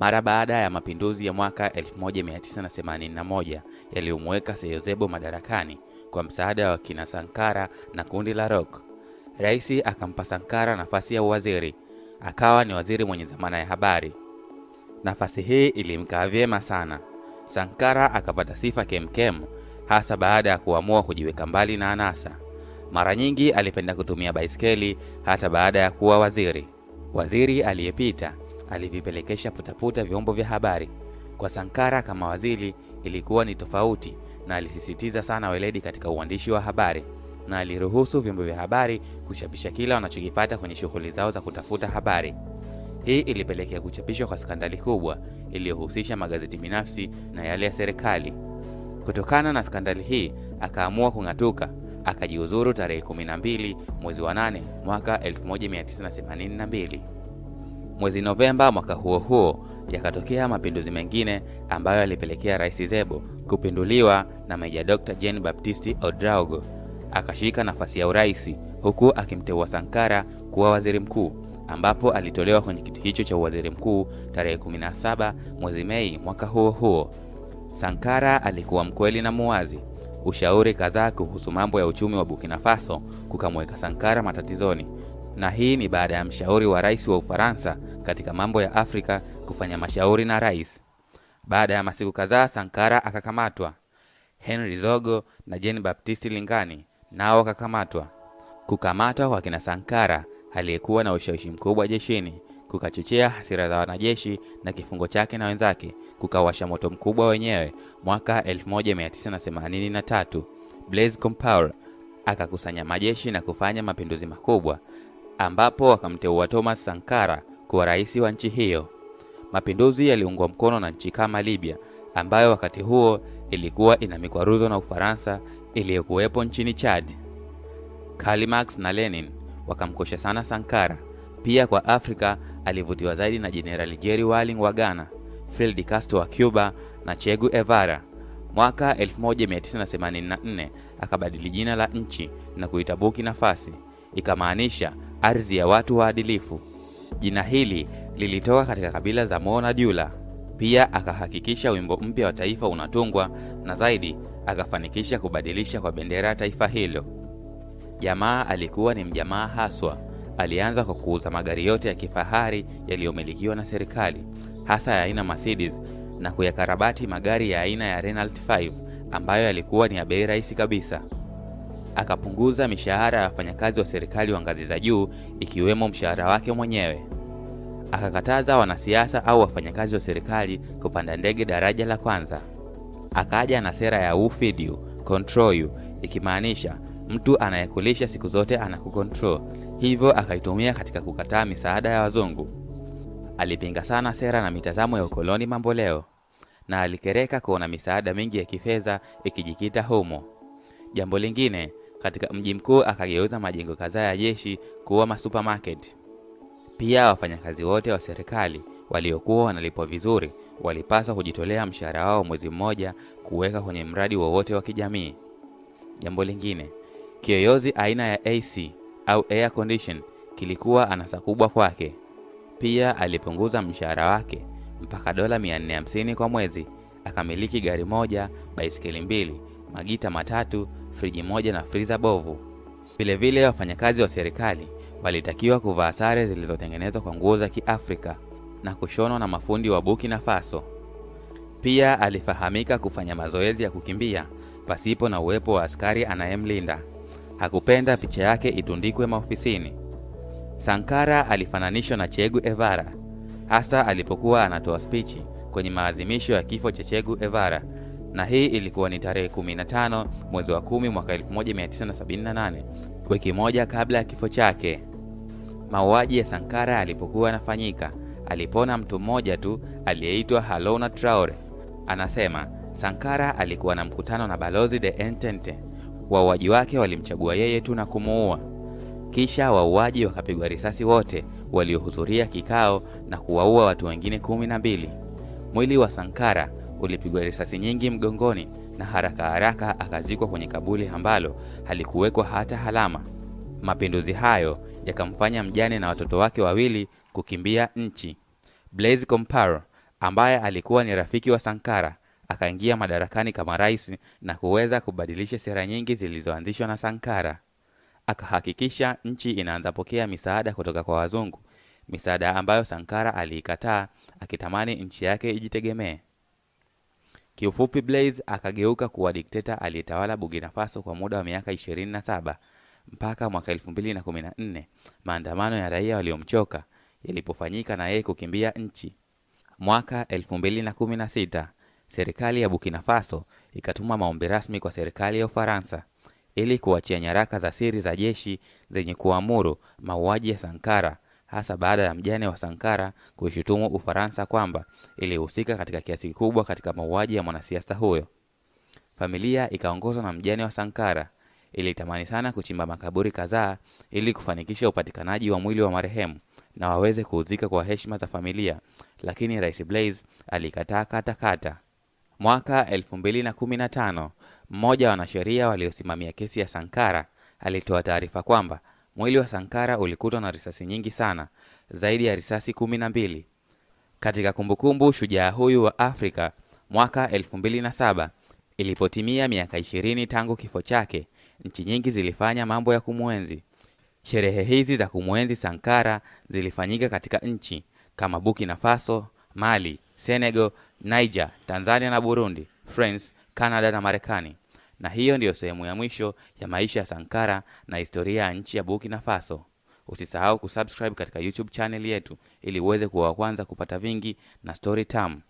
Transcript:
mara baada ya mapinduzi ya mwaka 1981 yaliyomweka Seyozebo madarakani kwa msaada wa kina Sankara na kundi la Rock. Rais akampa Sankara nafasi ya uwaziri, akawa ni waziri mwenye dhamana ya habari. Nafasi hii ilimkaa vyema sana. Sankara akapata sifa kemkem, hasa baada ya kuamua kujiweka mbali na anasa. Mara nyingi alipenda kutumia baiskeli hata baada ya kuwa waziri. Waziri aliyepita alivipelekesha putaputa vyombo vya habari. Kwa Sankara kama waziri ilikuwa ni tofauti, na alisisitiza sana weledi katika uandishi wa habari, na aliruhusu vyombo vya habari kuchapisha kila wanachokipata kwenye shughuli zao za kutafuta habari. Hii ilipelekea kuchapishwa kwa skandali kubwa iliyohusisha magazeti binafsi na yale ya serikali. Kutokana na skandali hii, akaamua kung'atuka, akajiuzuru tarehe 12 mwezi wa 8 mwaka 1982. Mwezi Novemba mwaka huo huo yakatokea mapinduzi mengine ambayo yalipelekea Rais Zebo kupinduliwa na Meja Dr. Jean Baptiste Ouedraogo akashika nafasi ya urais huku akimteua Sankara kuwa waziri mkuu ambapo alitolewa kwenye kiti hicho cha waziri mkuu tarehe 17 mwezi Mei mwaka huo huo. Sankara alikuwa mkweli na muwazi. Ushauri kadhaa kuhusu mambo ya uchumi wa Burkina Faso kukamweka Sankara matatizoni, na hii ni baada ya mshauri wa rais wa Ufaransa katika mambo ya Afrika kufanya mashauri na rais. Baada ya masiku kadhaa, Sankara akakamatwa. Henry Zogo na Jean Baptiste Lingani nao wakakamatwa. Kukamatwa kwa kina Sankara aliyekuwa na ushawishi mkubwa jeshini kukachochea hasira za wanajeshi na kifungo chake na wenzake kukawasha moto mkubwa wenyewe. Mwaka 1983 Blaise Compaoré akakusanya majeshi na kufanya mapinduzi makubwa, ambapo wakamteua Thomas Sankara kuwa rais wa nchi hiyo. Mapinduzi yaliungwa mkono na nchi kama Libya, ambayo wakati huo ilikuwa ina mikwaruzo na Ufaransa iliyokuwepo nchini Chad. Karl Marx na Lenin wakamkosha sana Sankara. Pia kwa Afrika alivutiwa zaidi na Jenerali Jerry Walling wa Ghana, Fidel Castro wa Cuba na Che Guevara. Mwaka 1984 akabadili jina la nchi na kuita Burkina Faso, ikamaanisha ardhi ya watu waadilifu. Jina hili lilitoka katika kabila za Mo na jula Pia akahakikisha wimbo mpya wa taifa unatungwa na zaidi akafanikisha kubadilisha kwa bendera ya taifa hilo. Jamaa alikuwa ni mjamaa haswa. Alianza kwa kuuza magari yote ya kifahari yaliyomilikiwa na serikali, hasa ya aina Mercedes, na kuyakarabati magari ya aina ya Renault 5 ambayo yalikuwa ni ya bei rahisi kabisa. Akapunguza mishahara ya wafanyakazi wa serikali wa ngazi za juu, ikiwemo mshahara wake mwenyewe. Akakataza wanasiasa au wafanyakazi wa serikali kupanda ndege daraja la kwanza. Akaja na sera ya feed you, control you, ikimaanisha mtu anayekulisha siku zote anakukontrol. Hivyo akaitumia katika kukataa misaada ya wazungu. Alipinga sana sera na mitazamo ya ukoloni mamboleo na alikereka kuona misaada mingi ya kifedha ikijikita humo. Jambo lingine, katika mji mkuu akageuza majengo kadhaa ya jeshi kuwa masupermarket. Pia wafanyakazi wote wa serikali waliokuwa wanalipwa vizuri walipaswa kujitolea mshahara wao mwezi mmoja kuweka kwenye mradi wowote wa kijamii. Jambo lingine, kiyoyozi aina ya AC au air condition kilikuwa anasa kubwa kwake. Pia alipunguza mshahara wake mpaka dola 450 kwa mwezi. Akamiliki gari moja, baisikeli mbili, magita matatu, friji moja na friza bovu. Vilevile wafanyakazi wa serikali walitakiwa kuvaa sare zilizotengenezwa kwa nguo za Kiafrika na kushonwa na mafundi wa Burkina Faso. Pia alifahamika kufanya mazoezi ya kukimbia pasipo na uwepo wa askari anayemlinda. Hakupenda picha yake itundikwe maofisini. Sankara alifananishwa na Chegu Evara hasa alipokuwa anatoa spichi kwenye maadhimisho ya kifo cha Chegu Guevara, na hii ilikuwa ni tarehe 15 mwezi wa 10 mwaka 1978, wiki moja kabla ya kifo chake. Mauaji ya Sankara alipokuwa yanafanyika, alipona mtu mmoja tu aliyeitwa Halona Traore. Anasema Sankara alikuwa na mkutano na balozi de Entente. Wauaji wake walimchagua yeye tu na kumuua. Kisha wauaji wakapigwa risasi wote waliohudhuria kikao na kuwaua watu wengine kumi na mbili. Mwili wa Sankara ulipigwa risasi nyingi mgongoni na haraka haraka akazikwa kwenye kaburi ambalo halikuwekwa hata halama. Mapinduzi hayo yakamfanya mjane na watoto wake wawili kukimbia nchi. Blaise Compaoré ambaye alikuwa ni rafiki wa Sankara akaingia madarakani kama rais na kuweza kubadilisha sera nyingi zilizoanzishwa na Sankara. Akahakikisha nchi inaanza pokea misaada kutoka kwa wazungu, misaada ambayo Sankara aliikataa akitamani nchi yake ijitegemee. Kiufupi, Blaise akageuka kuwa dikteta aliyetawala Burkina Faso kwa muda wa miaka 27 mpaka mwaka 2014 maandamano ya raia waliomchoka yalipofanyika na yeye kukimbia nchi. Mwaka 2016 serikali ya Burkina Faso ikatuma maombi rasmi kwa serikali ya Ufaransa ili kuachia nyaraka za siri za jeshi zenye kuamuru mauaji ya Sankara, hasa baada ya mjane wa Sankara kuishutumu Ufaransa kwamba ilihusika katika kiasi kikubwa katika mauaji ya mwanasiasa huyo. Familia ikaongozwa na mjane wa Sankara ilitamani sana kuchimba makaburi kadhaa ili kufanikisha upatikanaji wa mwili wa marehemu na waweze kuuzika kwa heshima za familia, lakini Rais Blaise alikataa kata kata. Mwaka 2015 mmoja wa wanasheria waliosimamia kesi ya Sankara alitoa taarifa kwamba mwili wa Sankara ulikutwa na risasi nyingi sana, zaidi ya risasi kumi na mbili. Katika kumbukumbu shujaa huyu wa Afrika, mwaka 2007 ilipotimia miaka ishirini tangu kifo chake, nchi nyingi zilifanya mambo ya kumwenzi. Sherehe hizi za kumwenzi Sankara zilifanyika katika nchi kama Burkina Faso, Mali, Senegal, Niger, Tanzania na Burundi, France, Canada na Marekani. Na hiyo ndiyo sehemu ya mwisho ya maisha ya Sankara na historia ya nchi ya Burkina Faso. Usisahau kusubscribe katika YouTube channel yetu ili uweze kuwa wa kwanza kupata vingi na story tamu.